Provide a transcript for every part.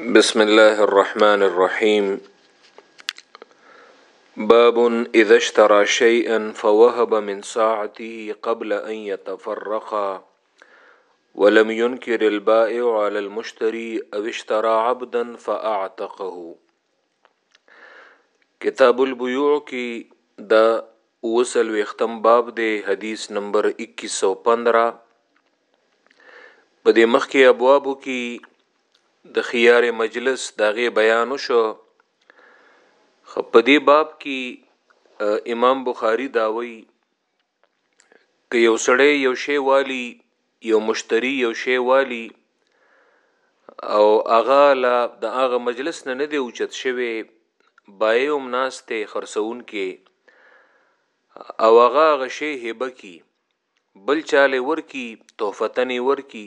بسم الله الرحمن الرحيم باب إذا اشترى شيئا فوهب من ساعته قبل أن يتفرقا ولم ينكر البائع على المشتري أو اشترى عبدا فأعتقه کتاب البیوع کی دا اوسل ویختم باب دی حدیث نمبر 2115 په دې مخکې ابوابو کی د خيار مجلس داغه بیان شو خپدی باب کی امام بخاری داوی که یو سړی یو شی والی یو مشتری یو شی والی او هغه لا د هغه مجلس نه نه دی اوچت شوی بای هم ناست دی خرڅون کې او هغه هغه شی هبه کی بل چاله ورکی تحفتنې ورکی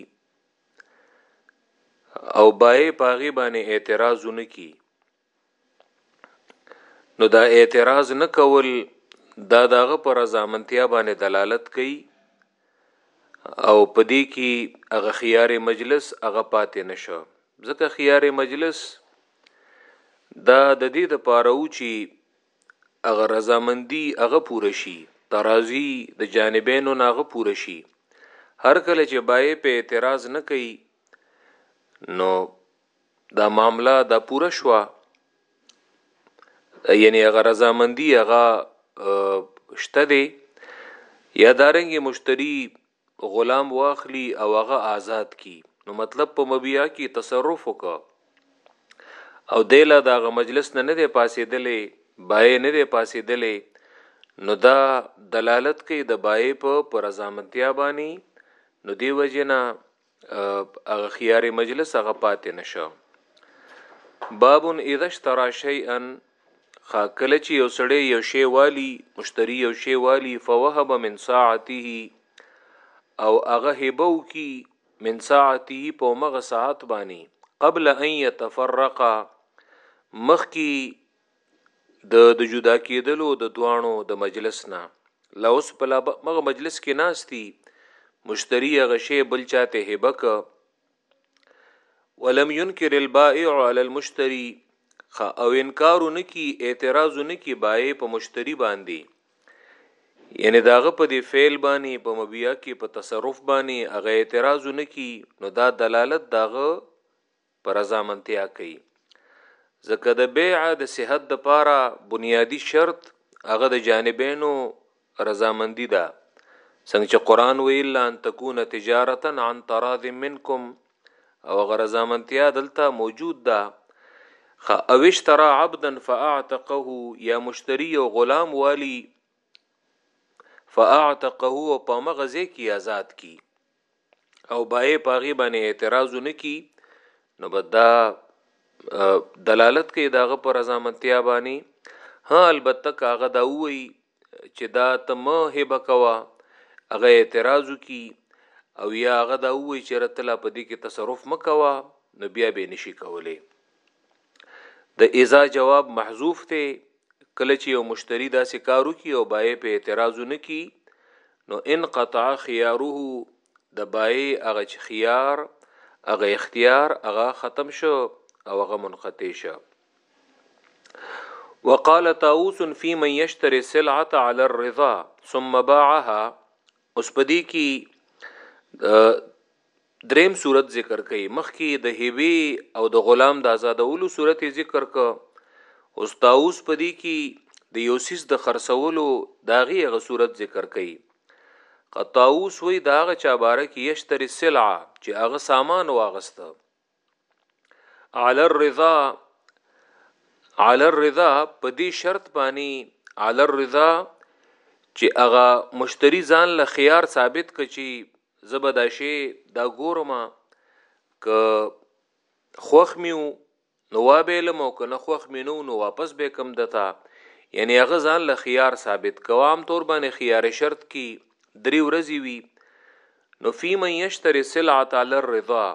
او بای پاغي باندې اعتراض نه کی نو دا اعتراض نه کول دا داغه پر ځامنتیا باندې دلالت کوي او پدې کې هغه خيار مجلس هغه پاتې نشو ځکه خيار مجلس دا د دې د پاره و چې هغه رضامندي هغه پوره شي ترازی د جانبینو ناغه پوره شي هر کله چې بای په اعتراض نه کوي نو دا معامله دا پوره شوه یعنی هغه رضامندی هغه شته دی یا دارنګ مشتری غلام واخلی او هغه آزاد کی نو مطلب په مبیا کې تصرف وکا او دیلا دا غ مجلس نه نه دی پاسې دلې بای نه دی پاسې دلې نو دا دلالت کوي د بای په پرزامتیا باندې نو دی وجنا هغه خيار مجلس هغه پاتې نشو باب اذا اشترى شيئا خاکل چې یو سړی یو شی والی مشتری یو شی والی فوهب من ساعته او هغه هبو کی من ساعته په مغه ساعت باندې قبل ان يتفرق مخکی د د جدا کېدلو د دواړو د مجلس نه لا اوس په لا مغه مجلس کې ناشتي مشتری هغه شی بل چاته هبه ک ولم ينكر البائع على المشتري او انکار نکی اعتراض نکی بائع په مشتری باندې یعنی داغه په دی فعل باندې په مبیا کې په تصرف باندې هغه اعتراض نکی نو دا دلالت داغه په رضامندتیا کوي ځکه د بیع د صحت د پاره بنیادی شرط هغه د جانبینو رضامندی ده څنګه چې قران ویل ان تکون تجارتا عن تراض منکم او غرضامندتیا دلته موجود ده خ اوش ترا عبدا فاعتقه یا مشتری او غلام والی فاعتقه او په مغزه کې آزاد کی او بای په هغه باندې اعتراض نه کی نو بدا دلالت کوي داغه پر ازامتیا باندې ها البته کاغه دا وی چې دا ته مه هبه کوا هغه اعتراض کی او یا هغه دا وی چې رتلا په دې کې تصرف مکوا نو بیا به نشي کولای د اذا جواب محذوف ته کله چې یو مشتری داسې کارو کی او بای په اعتراض نه کی نو انقطع خياره د بای هغه چې خيار هغه اختیار هغه ختم شو او هغه منقطع شو وقال طاووس في من يشتري السلعه على الرضا ثم باعها اوس پدې کې دریم صورت ذکر کوي مخکې یې د هبې او د غلام د آزادولو صورت یې ذکر کړ اوس طاووس په دې کې د یو څیز د خرڅولو د هغې هغه صورت ذکر کوي که طاووس وایي د هغه چا باره کې یشتري سلعه چې هغه سامان واغسته علی الرضا علی الرضا په دې شرط باندې علی الرضا چې هغه مشتری ځان له خيار ثابت کچي زه به دا شی دا ګورم که خوخ میو نو وا بیلم او کنه خوخ می نو نو واپس به کم دتا یعنی هغه ځان له خيار ثابت کوام تور باندې خيار شرط کی دری ورځی وی نو فی من یشتری سلعه علی الرضا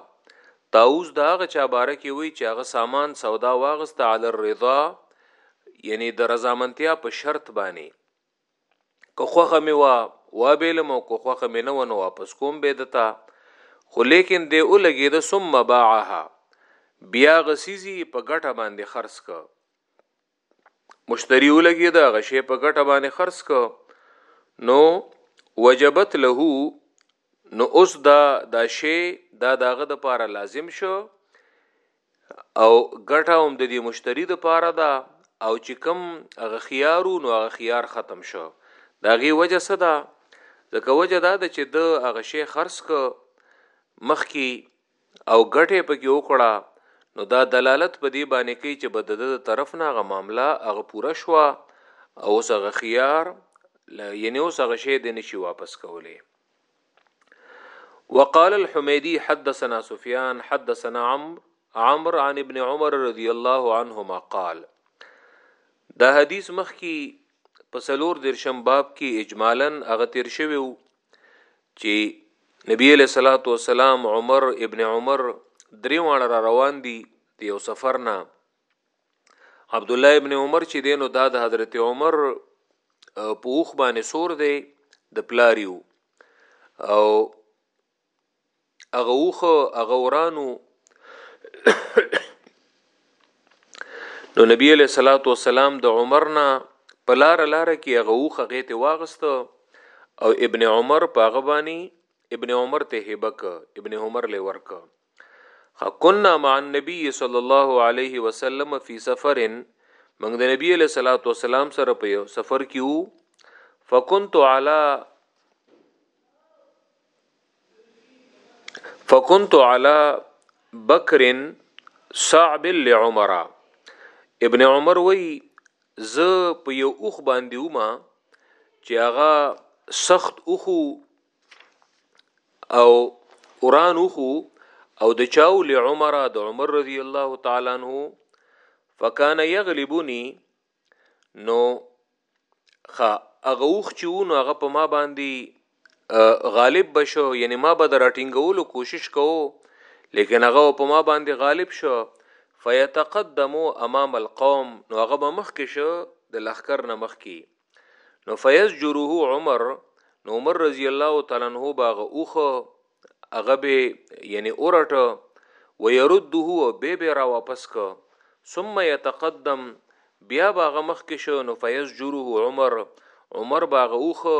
تاوز دا هغه چا باره کی وی چې هغه سامان سودا واغسته علی الرضا یعنی د رضامندتیا په شرط باندې که خوخه می وه وابیلم او که خوخه می نه و نو واپس کوم به دتا خو لیکن دی او لګی د ثم باعها بیا غسیزی په ګټه باندې خرڅ ک مشتری ولګی دا غشی په ګټه باندې خرڅ ک نو وجبت له نو اوس دا دا شی دا داغه د پاره لازم شو او ګټه هم د دې مشتری د پاره ده او چې کم هغه خيارو نو هغه خيار ختم شو دا غي وجه څه ده ځکه وجه دا ده چې د هغه شی خرڅ ک مخکي او ګټه یې پکې وکړه نو دا دلالت په دې باندې کوي چې به د ده د طرف نه هغه معامله هغه پوره شوه او اوس هغه خيار یعنی اوس هغه شی دی نشي واپس کولی وقال الحميدي حدثنا سفيان حدثنا عمرو عمر عن ابن عمر رضی الله عنهما قال دا حدیث مخ کی په سلور درشم باب کې اجمالا هغه تیر شوی وو چې نبی علیہ الصلوۃ والسلام عمر ابن عمر درې وانه را روان دي د یو سفر نه عبد الله ابن عمر چې دینو دا د حضرت عمر په اوخ باندې سور دی د پلاریو او هغه اوخه هغه ورانو نو نبی علیہ الصلوۃ والسلام د عمر نه په لار لار کې هغه اوخه غیته واغست او ابن عمر په غبانی ابن عمر ته هبک ابن عمر له ورک كنا مع النبي صلى الله عليه وسلم في سفر من د نبی له صلوات و سلام سره په سفر کې وو فكنت على فكنت على بکر صعب لعمر ابن عمر وی ز په یو اوخ باندې ومه چې هغه سخت اوخو او قران اوخو او د چاو له عمره د عمر رضی الله تعالی عنہ فکان یغلبنی نو خا هغه اوخ چې وو نو هغه په ما باندې غالب بشو یعنی ما به راټینګولو کوشش کوو لیکن هغه په ما باندې غالب شو فیتقدمو امام القوم نو هغه به مخ کې شو د لخر نه مخ کې نو فیزجره عمر نو عمر رضی الله تعالی عنہ باغه اوخه هغه به یعنی اورټه ويرده او به به را واپس ک ثم يتقدم بیا باغه مخ کې شو نو فیسجره عمر عمر باغه اوخه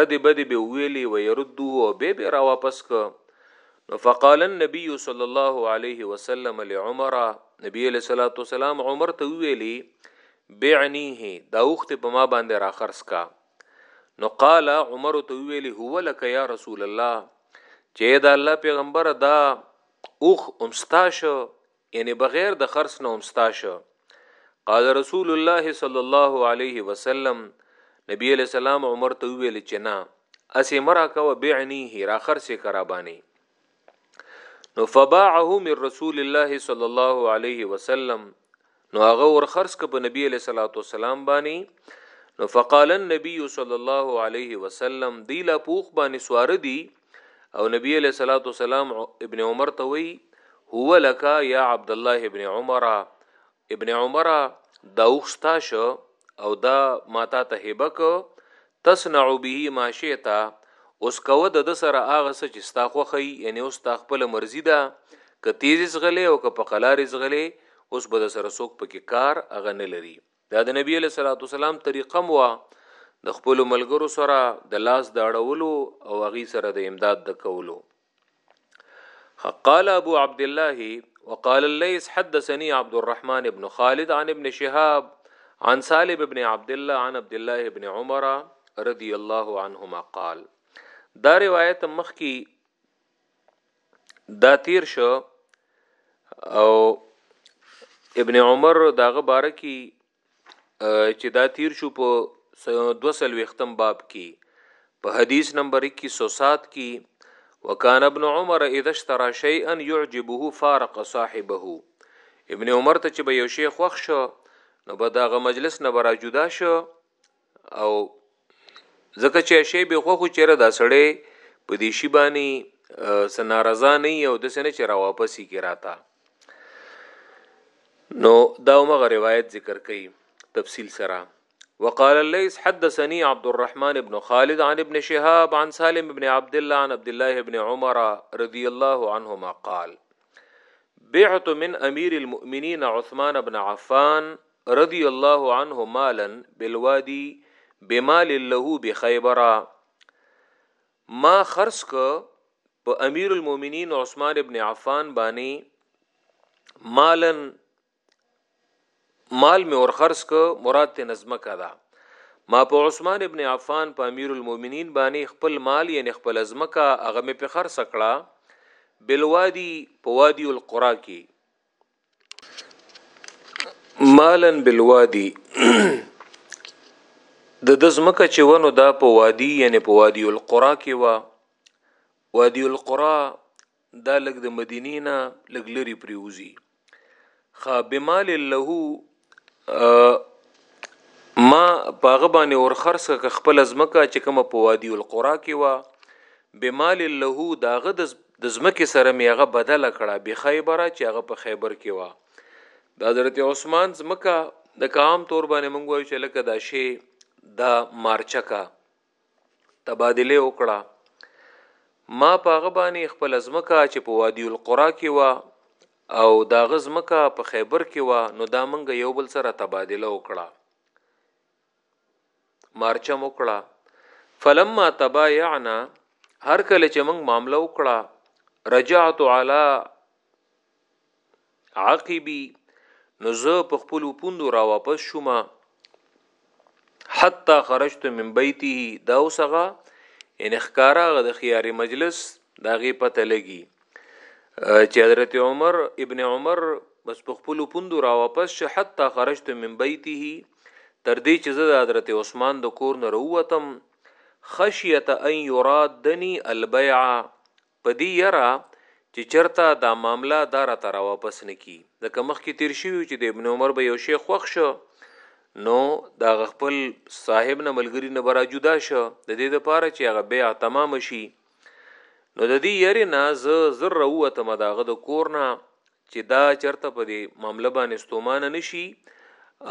رد بد به ویلی و يرده او به به را واپس ک نو فقال النبي صلى الله عليه وسلم لعمر نبی علیہ الصلوۃ والسلام عمر ته ویلی بعنیه دا اوخت په ما باندې را خرڅ کا نو قال عمر تو ویلی هو لك یا رسول الله چې دا الله پیغمبر دا اوخ امستاش یعنی بغیر د خرص نه امستاش قال رسول الله صلی الله علیه وسلم نبی علیہ السلام عمر ته ویل چې نه اسی مرا کو بعنیه را خرص کرا باندې نو فباعه من رسول الله صلی الله علیه وسلم نو هغه ور خرڅ ک په نبی علیہ الصلوۃ والسلام باندې نو فقال النبي صلی الله علیه وسلم دی لا پوخ باندې سوار دی او نبی علیہ الصلوۃ والسلام ابن عمر ته وی هو لك يا عبد الله ابن عمر ابن عمره دا اوښ ستا شه او دا ما تا ته هبه که تصنع به ما شئت اوس کوه د ده سره هغه څه چې ستا خوښه یي یعنې اوس ستا خپله مرضي ده که تیز ځغلې او که په قلارې ځغلې اوس به درسره څوک پکې کار هغه نه لري دا د نبي علیه صلات وسلام طریقه هم وه د خپلو ملګرو سره د لاس د اړولو او هغوی سره د امداد د کولو قال ابو عبد الله وقال الليث حدثني عبد الرحمن بن خالد عن ابن شهاب عن سالم بن عبد الله عن عبد الله بن عمر رضي الله عنهما قال دا روایت مخ کی دا تیر شو او ابن عمر داغه باره کی چې دا تیر شو په 220م باب کې په حدیث نمبر 2107 کې وکان ابن عمر اذا اشترى شيئا يعجبه فارق صاحبه ابن عمر ته چې به یو شی خوښ شو نو به دغه مجلس نه برا جدا شو او ځکه چې شی به خو خو چیرې دا سړی په دې شی باندې سنارزا نه یو د سنه چر واپسی کی راتا نو دا مغه روایت ذکر کړي تفصیل سره وقال الليث حدثني عبد الرحمن بن خالد عن ابن شهاب عن سالم بن عبد الله عن عبد الله بن عمر رضي الله عنهما قال بعت من امير المؤمنين عثمان بن عفان رضی الله عنه مالا بالوادی بمال له بخیبرا ما خرڅ ک په امیر المؤمنین عثمان ابن عفان باندې مالن مال می اور خرڅ ک مراد ته نظم کدا ما په عثمان ابن عفان په امیر المؤمنین باندې خپل مال یعنی خپل ازمکه هغه می په خرڅ کړه بلوادی په وادی القرا کې مالا بالوادي د د زمکه چې ونو دا په وادي یعنی په وادي القرا کې وا وادي القرا دا لګ د مدینې نه لګ لري پریوزي خا بمال له ما پاغه باندې اور خرڅ ک خپل ازمکه چې کوم په وادي القرا کې وا بمال له داغه د د زمکه سره می هغه بدل کړه به خیبره چې هغه په خیبر کې وا د حضرت عثمان زمکه د کام تور باندې مونږ وایو چې لکه دا شی دا مارچکا تبادله وکړه ما په هغه باندې خپل ځمکه چې په وادي القرا کې و او دا غزمکه په خیبر کې و نو دا منګه یو بل سره تبادله وکړه مارچه وکړه فلما تبايعنا هر کله چې موږ معاملې وکړه رجعت علی عقبی نو زه په خپل پوندو را واپس شوم حتی خرجت من بیته دا وسغه ان اخکارا غ د خيار مجلس دا غي پته لګي چې حضرت عمر ابن عمر بس په خپل پوندو را واپس شه حتی خرجت من بیته تر دې چې زه د حضرت عثمان د کور نه وروتم خشیت ان یرادنی البیع په دې يره چې چرته دا معامله دا راته راواپس نه کی ځکه مخکې تیر شوي چې د ابن عمر به یو شی خوښ شو نو دا خپل صاحب نه ملګری نه برا جدا شو د دې لپاره چې هغه بیع تمام شي نو د دې یری نه ز زر وته مداغه د کورنا چې دا چرته په دې معاملې باندې ستومانه نشي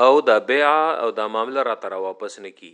او دا بیع او دا معاملې را تر واپس نکی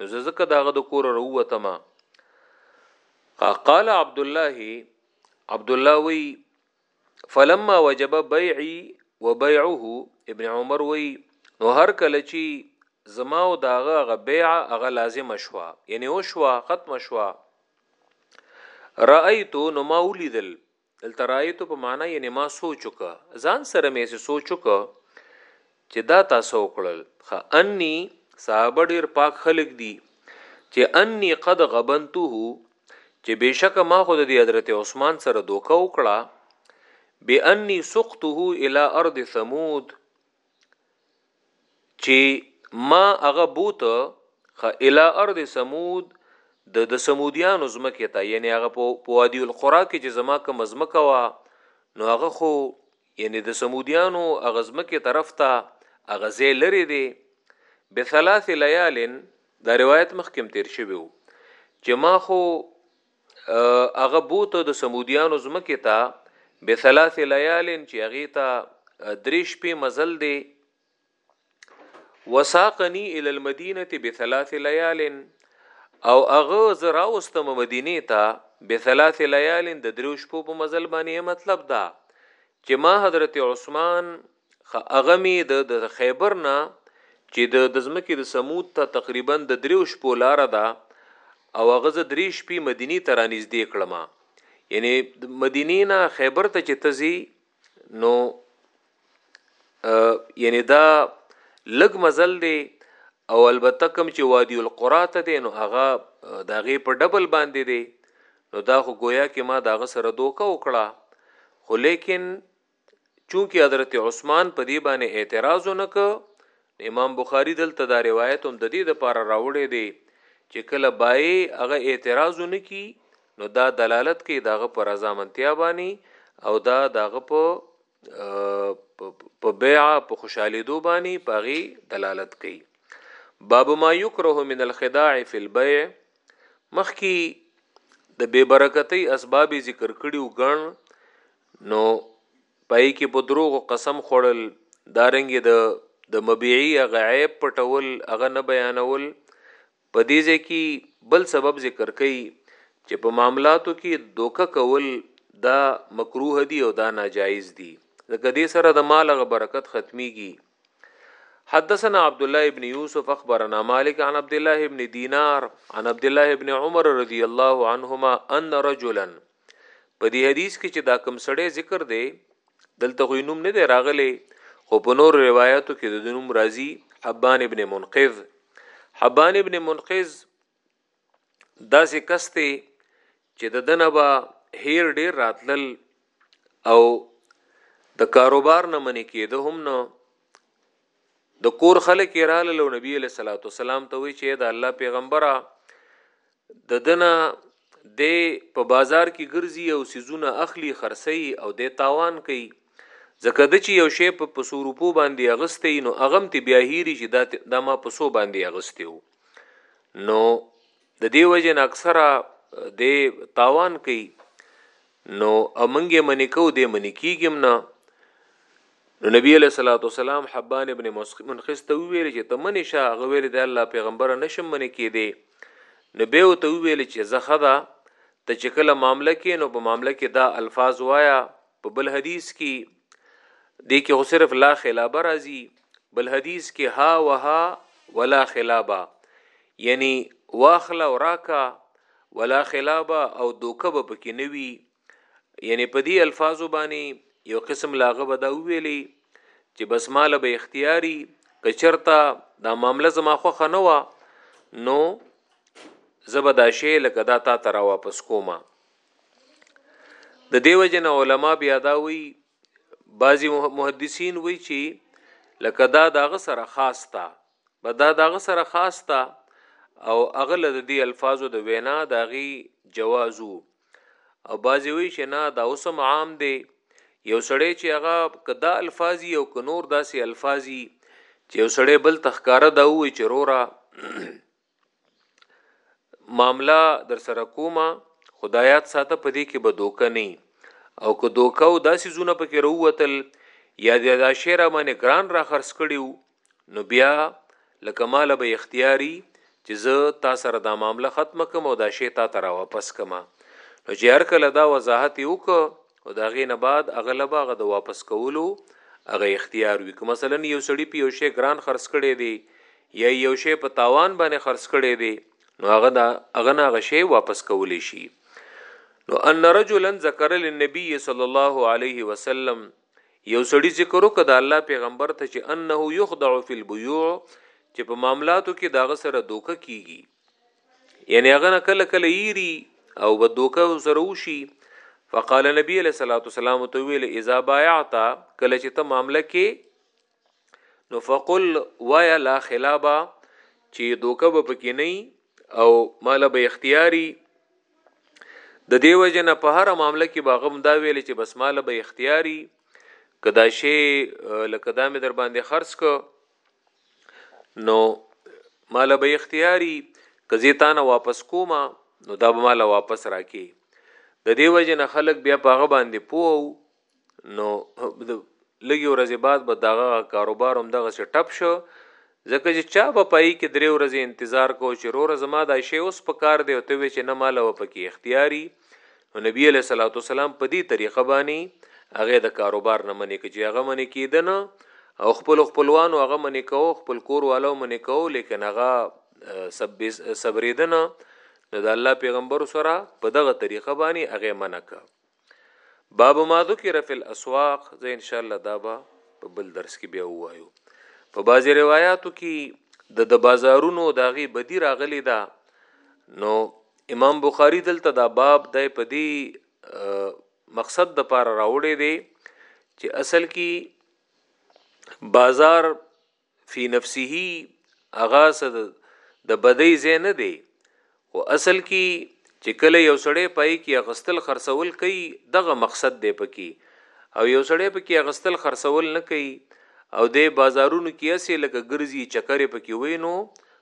نو زه ځکه داغه د کور وروتم قال عبد الله عبد الله وی فلما وجب بيعي وبيعه ابن عمر وی نو هر کله چی زما او داغه غ بيع هغه لازم شوا یعنی او شوا ختم شوا رايتو نو ما ولیدل دلته رایتو په معنا یې ما سوچ وکړه ځان سره مې سه سوچ وکړه چې دا تاسو وکړل خا انی صحابه ډیر پاک خلق دي چې انی قد غبنته چې بشک ما خود د حضرت عثمان سره دوکه وکړه باني سقطه الى ارض ثمود چې ما هغه بوت خ اله ارض سمود د د سمودیانو زمکه ته یعنی هغه په وادی القرا کې چې زما کوم زمکه وا نو هغه خو یعنی د سمودیانو هغه زمکه طرف ته هغه زی لري دی به ثلاث لیال دا روایت مخکم تیر شوی چې ما خو هغه بوته د سمودیانو زمکه ته به ثلاث لیالین چې هغه ته دریش په مزل دی وساقنی ال المدینه به ثلاث لیالین او هغه زرا واستم مدینه ته به ثلاث لیالین د دریش په مزل باندې مطلب دا چې ما حضرت عثمان هغه مې د د خیبر نه چې د د ځمکې د سمود ته تقریبا د دریو شپو لاره ده او هغه زه درې شپې مدینې ته رانږدې کړم یعنی مدینې نه خیبر ته چې تزي نو یعنی دا لګ مزل دی او البته کوم چې وادي القرا ته دی نو هغه داغه په ډبل باندې دی نو دا خو گویا کې ما داغه سره دوکه وکړه خو لیکن چونکه حضرت عثمان په دې باندې اعتراض ونه ک امام بخاری دلته دا روایت هم د دې د پاره راوړی دی چې کله بای هغه اعتراض ونه کی نو دا دلالت کوي داغه پر رضامندتیا باندې او دا داغه په په بیع په خوشاله دو باندې پاغي دلالت کوي باب ما یکره من الخداع فی البیع مخکی د بے برکتی اسباب ذکر کړي او ګڼ نو پای کې په دروغو قسم خوړل دارنګ د د مبيعي هغه عیب پټول هغه نه بیانول په دې ځای کې بل سبب ذکر کوي چې په معاملاتو کې دوکه کول دا مکروه دي او دا ناجایز دي ځکه دې سره د مال غ برکت ختميږي حدثنا عبد الله ابن يوسف اخبرنا مالك عن عبد الله ابن دينار عن عبد الله ابن عمر رضي الله عنهما ان رجلا په دې حدیث کې چې دا کم سړی ذکر دی دلته خو نوم نه دی راغلی خو په نور روایتو کې د نوم راځي حبان ابن منقذ حبان ابن منقذ داسې کس دی چې د دنه با هیر ډیر راتلل او د کاروبار نه منې کېده هم نه د کور خلک رااله لو نبی له صلوات والسلام ته وی چې د الله پیغمبره دده نه دی په بازار کی ګرځی او څیزونه اخلی خرڅوی او دی تاوان کوی ځکه ده چی یو شی په په څو روپو باندی اغستی وی نو هغه هم تی بیا هیری چی دا تی دا ما په څو باندی اغستی وو نو ددی وجی نه اکثره دی تاوان کوی. نو امنګ یې منی کو دې منی کیګم نه نو نبی علیہ الصلوۃ والسلام حبان ابن منخس ته ویل چې ته منی شه هغه ویل د الله پیغمبر نشم منی کې دی نو به ته ویل چې زخه دا ته چې کله معاملې کې نو په معاملې کې دا الفاظ وایا په بل حدیث کې د کې خو صرف لا خلابه راځي بل حدیث کې ها وها ولا خلابه یعنی واخلا وراکا ولا خلابه او دوکه به پکې نه وي یعنی په دې الفاظو باندې یو قسم لاغه به دا ویلي چې بس مال به اختیاري کچرتا دا معاملې زما خوخه نه و نو زبدا شی لکه دا تا ترا واپس کوما د دیو جن علما بیا دا وی بعضی محدثین وی چی لکه دا داغه سره خاص تا بدا داغه سره خاص تا او اغل د دې الفاظو د وینا داغي جوازو او بعضی وی چې نه دا اوسم عام دی یو سړی چې هغه کدا الفاظي او ک نور داسې الفاظي چې یو سړی بل تخکاره دا وی چرورا معامله در سره کومه خدایات ساته پدې کې به دوکه نه او که دوکه او داسې زونه پکې وروتل یا د دا شعر باندې ګران را خرڅ کړیو نو بیا لکه مال به اختیاري چې زه تا سره دا معامله ختم کوم او دا شی تا ته را واپس کوم نو چې هر کله دا وضاحت یو که او د هغې نه بعد هغه له به هغه د واپس کولو هغه اختیار وي که مثلا یو سړي په یو شی ګران خرڅ کړی دی یا یو شی په تاوان باندې خرڅ کړی دی نو هغه دا هغه نه هغه شی واپس کولی شي نو ان رجلا ذکر للنبي صلی الله علیه وسلم یو سړي ذکر وکړ د الله پیغمبر ته چې انه یخدع فی البیوع چې په معاملاتو کې داغه سره دوکه کیږي یعنی هغه نه کله کله یری او به دوکه سره وشي فقال نبی علیہ الصلوۃ والسلام تو ویل اذا بايعت کله چې ته معاملې کې نو فقل وایا لا خلابا چې دوکه به پکې نه او مال به اختیاري د دیو جن په هر معاملې کې باغم دا ویل چې بس مال به اختیاري کدا شی لکه دا مې در باندې خرڅ ک نو مال به اختیاري کزی تانه واپس کوما نو دا به مال واپس راکې د دې وجه نه خلک بیا په هغه باندې پوه نو لګي ورځې بعد به دغه کاروبار هم دغه سي ټپ شو ځکه چې چا به پای کې درې ورځې انتظار کو چې روره زما دا شی اوس په کار دی او ته وی چې نه مال و پکې اختیاري نو نبی علیہ الصلوۃ والسلام په دې طریقه باندې هغه د کاروبار نه منې کې هغه منې کېدنه او خپل خپلوانو هغه منې کو خپل کور والو منې کو لیکن هغه صبرېدنه نو د الله پیغمبر سره په دغه طریقه باندې هغه منکه باب ما ذکر فی الاسواق زه ان شاء الله دا به په بل درس کې بیا وایو په بعضی روایتو کې د د بازارونو داغي بدی راغلی دا نو امام بخاری دلته دا باب د په دی مقصد د پاره راوړی دی چې اصل کې بازار فی نفسه اغا صد د بدی زین نه دی او اصل کې چې کله یو سړی پای کې اغستل خرڅول کوي دغه مقصد دی پکې او یو سړی پکې اغستل خرڅول نه کوي او د بازارونو کې اسی لکه ګرځي چکرې پکې وینو